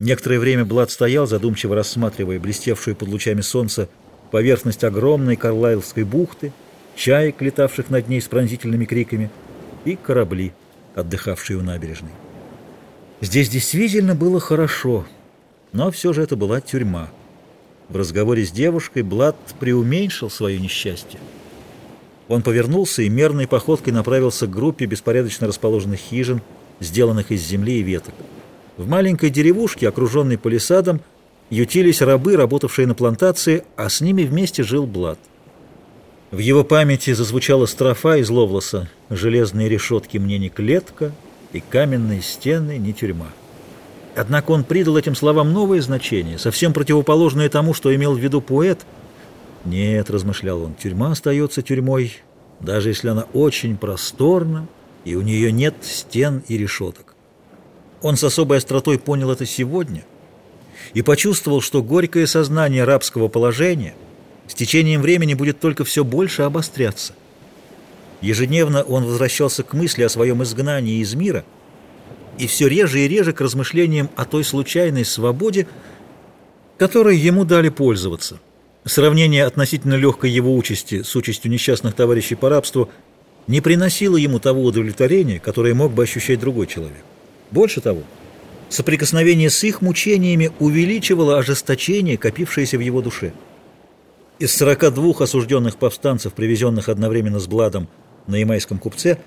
Некоторое время Блад стоял, задумчиво рассматривая блестевшую под лучами солнца поверхность огромной Карлайлской бухты, чаек, летавших над ней с пронзительными криками, и корабли, отдыхавшие у набережной. Здесь действительно было хорошо, но все же это была тюрьма. В разговоре с девушкой Блад преуменьшил свое несчастье. Он повернулся и мерной походкой направился к группе беспорядочно расположенных хижин, сделанных из земли и веток. В маленькой деревушке, окруженной палисадом, ютились рабы, работавшие на плантации, а с ними вместе жил Блад. В его памяти зазвучала строфа из Ловлоса «Железные решетки мне не клетка, и каменные стены не тюрьма». Однако он придал этим словам новое значение, совсем противоположное тому, что имел в виду поэт. «Нет», — размышлял он, — «тюрьма остается тюрьмой, даже если она очень просторна, и у нее нет стен и решеток». Он с особой остротой понял это сегодня и почувствовал, что горькое сознание рабского положения с течением времени будет только все больше обостряться. Ежедневно он возвращался к мысли о своем изгнании из мира и все реже и реже к размышлениям о той случайной свободе, которой ему дали пользоваться. Сравнение относительно легкой его участи с участью несчастных товарищей по рабству не приносило ему того удовлетворения, которое мог бы ощущать другой человек. Больше того, соприкосновение с их мучениями увеличивало ожесточение, копившееся в его душе. Из 42 осужденных повстанцев, привезенных одновременно с Бладом на ямайском купце,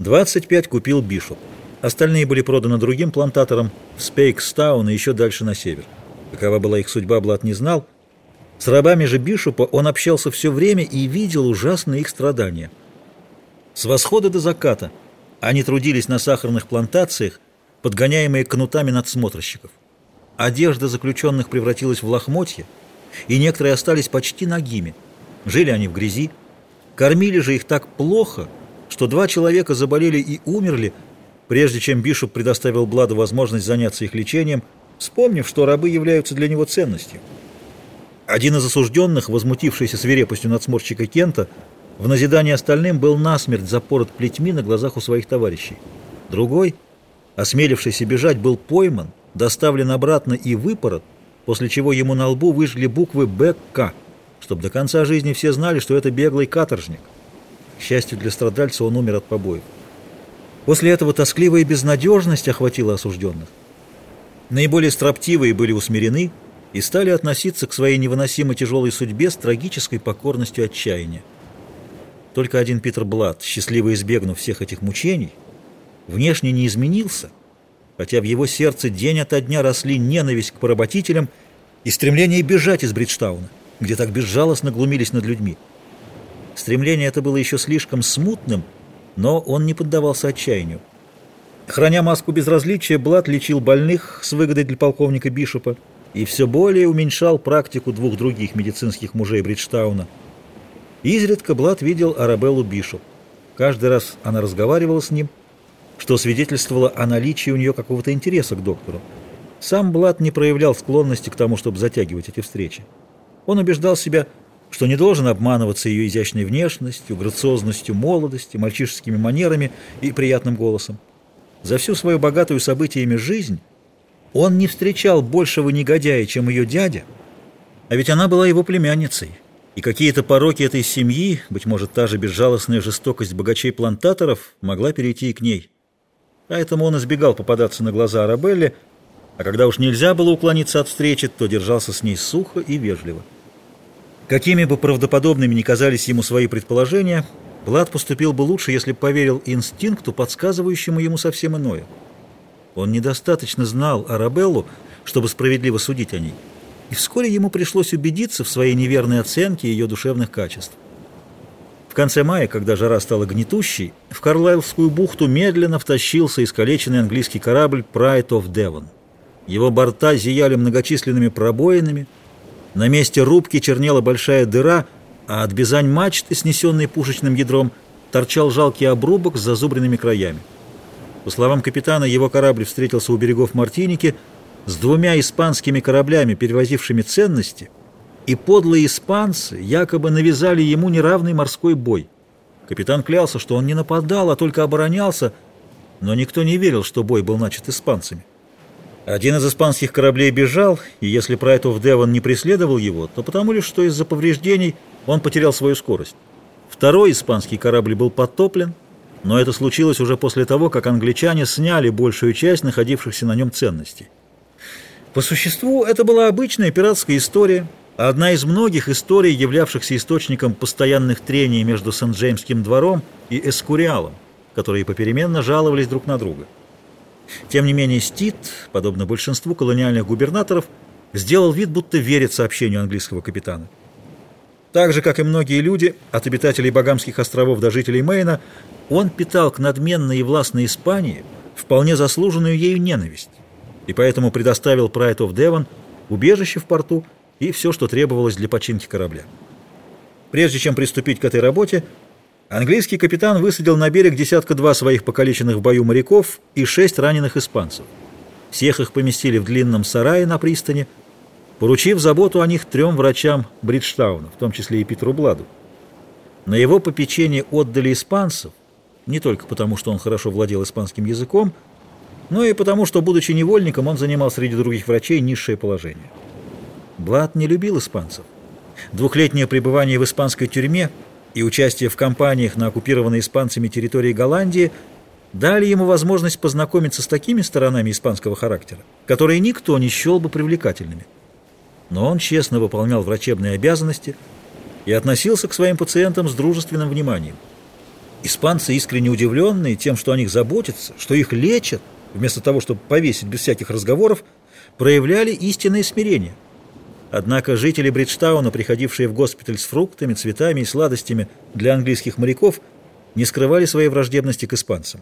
25 купил Бишоп. Остальные были проданы другим плантаторам в Спейкстаун и еще дальше на север. Какова была их судьба, Блад не знал. С рабами же Бишопа он общался все время и видел ужасные их страдания. С восхода до заката они трудились на сахарных плантациях, подгоняемые кнутами надсмотрщиков. Одежда заключенных превратилась в лохмотья, и некоторые остались почти нагими. Жили они в грязи, кормили же их так плохо, что два человека заболели и умерли, прежде чем Бишоп предоставил Бладу возможность заняться их лечением, вспомнив, что рабы являются для него ценностью. Один из осужденных, возмутившийся свирепостью надсмотрщика Кента, в назидание остальным был насмерть запорот плетьми на глазах у своих товарищей. Другой — осмелившийся бежать, был пойман, доставлен обратно и выпорот, после чего ему на лбу выжгли буквы «БК», чтобы до конца жизни все знали, что это беглый каторжник. К счастью для страдальца, он умер от побоев. После этого тоскливая безнадежность охватила осужденных. Наиболее строптивые были усмирены и стали относиться к своей невыносимо тяжелой судьбе с трагической покорностью отчаяния. Только один Питер Блад, счастливо избегнув всех этих мучений, внешне не изменился, хотя в его сердце день ото дня росли ненависть к поработителям и стремление бежать из Бриджтауна, где так безжалостно глумились над людьми. Стремление это было еще слишком смутным, но он не поддавался отчаянию. Храня маску безразличия, Блад лечил больных с выгодой для полковника Бишопа и все более уменьшал практику двух других медицинских мужей Бриджтауна. Изредка Блад видел Арабеллу Бишоп. Каждый раз она разговаривала с ним – что свидетельствовало о наличии у нее какого-то интереса к доктору. Сам Блад не проявлял склонности к тому, чтобы затягивать эти встречи. Он убеждал себя, что не должен обманываться ее изящной внешностью, грациозностью молодости, мальчишескими манерами и приятным голосом. За всю свою богатую событиями жизнь он не встречал большего негодяя, чем ее дядя, а ведь она была его племянницей, и какие-то пороки этой семьи, быть может, та же безжалостная жестокость богачей-плантаторов, могла перейти и к ней. Поэтому он избегал попадаться на глаза Арабелле, а когда уж нельзя было уклониться от встречи, то держался с ней сухо и вежливо. Какими бы правдоподобными ни казались ему свои предположения, Блад поступил бы лучше, если бы поверил инстинкту, подсказывающему ему совсем иное. Он недостаточно знал Арабеллу, чтобы справедливо судить о ней, и вскоре ему пришлось убедиться в своей неверной оценке ее душевных качеств. В конце мая, когда жара стала гнетущей, в Карлайлскую бухту медленно втащился искалеченный английский корабль Pride of Devon. Его борта зияли многочисленными пробоинами, на месте рубки чернела большая дыра, а от бизань мачты, снесенной пушечным ядром, торчал жалкий обрубок с зазубренными краями. По словам капитана, его корабль встретился у берегов Мартиники с двумя испанскими кораблями, перевозившими ценности – и подлые испанцы якобы навязали ему неравный морской бой. Капитан клялся, что он не нападал, а только оборонялся, но никто не верил, что бой был начат испанцами. Один из испанских кораблей бежал, и если Прайт оф Девон не преследовал его, то потому лишь, что из-за повреждений он потерял свою скорость. Второй испанский корабль был потоплен, но это случилось уже после того, как англичане сняли большую часть находившихся на нем ценностей. По существу это была обычная пиратская история, одна из многих историй, являвшихся источником постоянных трений между Сент-Джеймским двором и Эскуриалом, которые попеременно жаловались друг на друга. Тем не менее Стит, подобно большинству колониальных губернаторов, сделал вид, будто верит сообщению английского капитана. Так же, как и многие люди, от обитателей Багамских островов до жителей Мейна, он питал к надменной и властной Испании вполне заслуженную ею ненависть, и поэтому предоставил Прайт оф Девон убежище в порту и все, что требовалось для починки корабля. Прежде чем приступить к этой работе, английский капитан высадил на берег десятка-два своих покалеченных в бою моряков и шесть раненых испанцев. Всех их поместили в длинном сарае на пристани – поручив заботу о них трем врачам Бриджтауна, в том числе и Питеру Бладу. На его попечение отдали испанцев, не только потому, что он хорошо владел испанским языком, но и потому, что, будучи невольником, он занимал среди других врачей низшее положение. Блад не любил испанцев. Двухлетнее пребывание в испанской тюрьме и участие в кампаниях на оккупированной испанцами территории Голландии дали ему возможность познакомиться с такими сторонами испанского характера, которые никто не счел бы привлекательными но он честно выполнял врачебные обязанности и относился к своим пациентам с дружественным вниманием. Испанцы, искренне удивленные тем, что о них заботятся, что их лечат, вместо того, чтобы повесить без всяких разговоров, проявляли истинное смирение. Однако жители Бриджтауна, приходившие в госпиталь с фруктами, цветами и сладостями для английских моряков, не скрывали своей враждебности к испанцам.